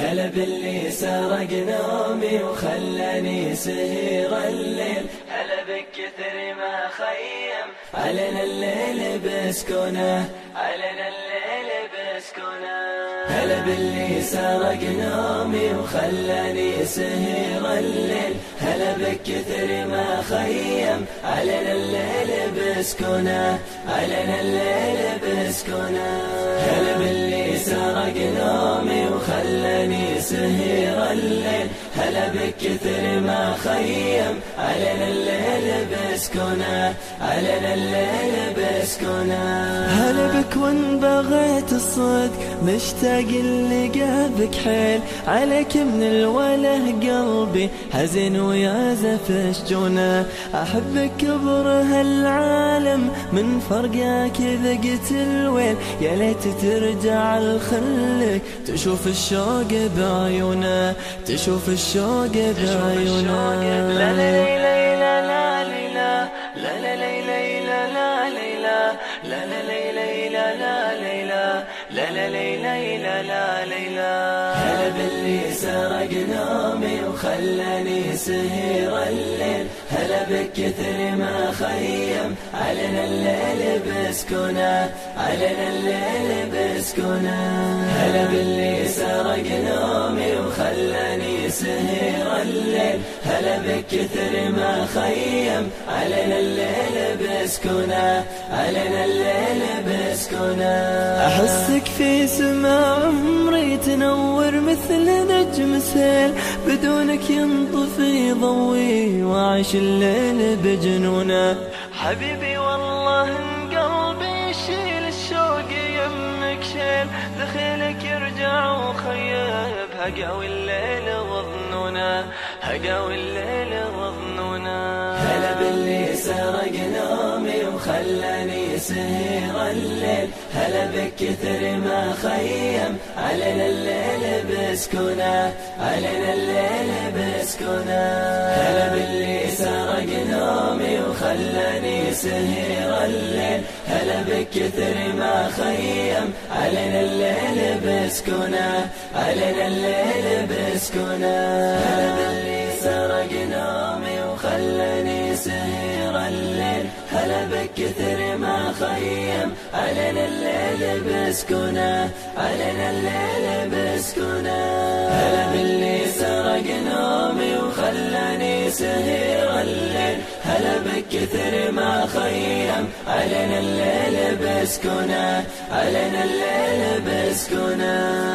هلا باللي سرق نومي وخلاني سهير الليل. هلا بكثر ما خيم. علينا الليل بسكونه علينا الليل بسكونه هلا باللي سرق نومي وخلاني سهير الليل. هلا بكثر ما خيم. علينا الليل بسكونه علينا الليل بسكونه هلا باللي سرق نومي وخلاني سهير الليل. هلا بكثر ما خيم. علينا الليل. بسكونه علينا الليل بسكونه هلا بك وان بغيت الصدق؟ مشتاق لقابك حيل. عليك من الوله قلبي. حزين ويا زف شجونه أحبك كبر هالعالم. من فرقك ذقت الويل. يا ليت ترجع الخلك تشوف الشوق بعيونة. تشوف الشوق بعيونة. لا لا لا لا لا ليلى لا لا ليلى لا لا ليلى لا لا ليلى هلا باللي سرق نومي وخلاني سهير الليل هلا بكثر ما خيم علينا الليل بسكونه علينا الليل بسكونه هلا باللي سرق نومي وخلاني سهير الليل هلا بكثر ما خيم علينا الليل بسكونه علينا الليل بسكونه احسك في سما عمري تنور مثل نجم سيل. بدونك ينطفي ضوي واعيش الليل بجنونة. حبيبي والله إن قلبي يشيل الشوق يمك شيل. دخيلك يرجع وخيب هقاوي الليل وظنونه هقاوي الليل وظنونه هلا سرق نومي وخلاني سهير الليل. هلا بكثر ما خيم. علينا الليل بسكونه علينا الليل بسكونه هلا باللي سرق نومي وخلاني سهير الليل. هلا بكثر ما خيم. علينا الليل بسكونه علينا الليل بسكونه هلا باللي سرق نومي وخلاني سهير هلا بكثر ما خيم. علينا الليل بسكونه علينا الليل بسكونه هلا باللي سرق نومي وخلاني سهير الليل. هلا بكثر ما خيم. علينا الليل بسكونه علينا الليل بسكونه